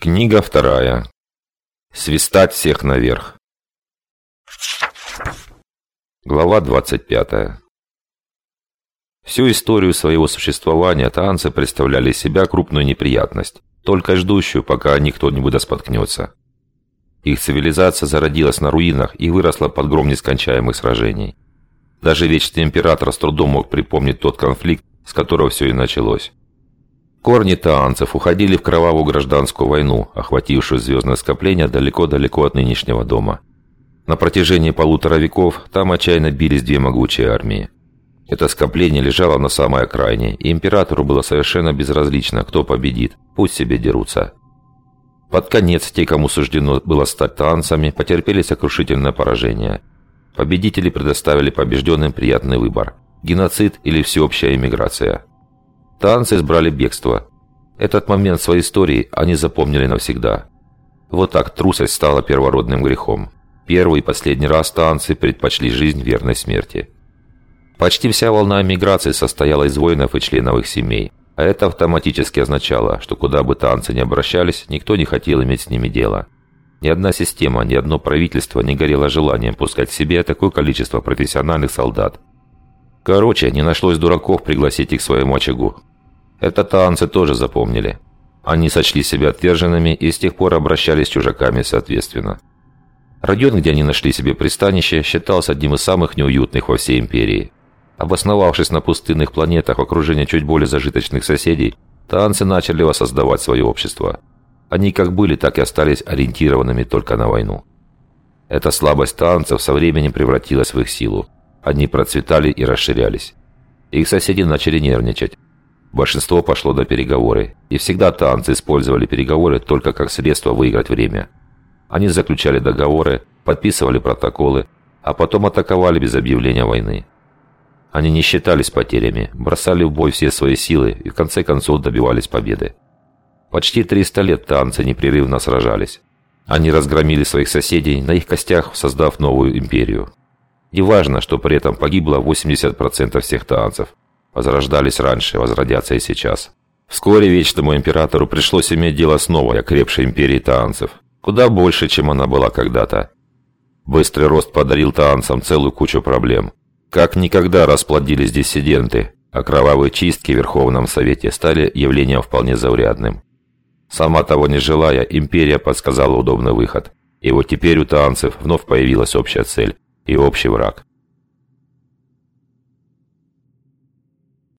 Книга вторая. Свистать всех наверх. Глава 25. Всю историю своего существования танцы представляли из себя крупную неприятность, только ждущую, пока о них кто-нибудь споткнется. Их цивилизация зародилась на руинах и выросла под гром нескончаемых сражений. Даже Вечный Император с трудом мог припомнить тот конфликт, с которого все и началось. Корни таанцев уходили в кровавую гражданскую войну, охватившую звездное скопление далеко-далеко от нынешнего дома. На протяжении полутора веков там отчаянно бились две могучие армии. Это скопление лежало на самой окраине, и императору было совершенно безразлично, кто победит, пусть себе дерутся. Под конец те, кому суждено было стать танцами, потерпели сокрушительное поражение. Победители предоставили побежденным приятный выбор – геноцид или всеобщая эмиграция – Танцы избрали бегство. Этот момент своей истории они запомнили навсегда. Вот так трусость стала первородным грехом. Первый и последний раз танцы предпочли жизнь верной смерти. Почти вся волна миграции состояла из воинов и членов их семей. А это автоматически означало, что куда бы танцы ни обращались, никто не хотел иметь с ними дело. Ни одна система, ни одно правительство не горело желанием пускать к себе такое количество профессиональных солдат. Короче, не нашлось дураков пригласить их к своему очагу. Это танцы тоже запомнили. Они сочли себя отверженными и с тех пор обращались с чужаками соответственно. Район, где они нашли себе пристанище, считался одним из самых неуютных во всей империи. Обосновавшись на пустынных планетах в окружении чуть более зажиточных соседей, танцы начали воссоздавать свое общество. Они как были, так и остались ориентированными только на войну. Эта слабость танцев со временем превратилась в их силу. Они процветали и расширялись. Их соседи начали нервничать. Большинство пошло на переговоры, и всегда танцы использовали переговоры только как средство выиграть время. Они заключали договоры, подписывали протоколы, а потом атаковали без объявления войны. Они не считались потерями, бросали в бой все свои силы и в конце концов добивались победы. Почти 300 лет танцы непрерывно сражались. Они разгромили своих соседей, на их костях создав новую империю. И важно, что при этом погибло 80% всех танцев. Возрождались раньше, возродятся и сейчас. Вскоре Вечному Императору пришлось иметь дело с новой, окрепшей империей таанцев. Куда больше, чем она была когда-то. Быстрый рост подарил таанцам целую кучу проблем. Как никогда расплодились диссиденты, а кровавые чистки в Верховном Совете стали явлением вполне заурядным. Сама того не желая, империя подсказала удобный выход. И вот теперь у таанцев вновь появилась общая цель и общий враг.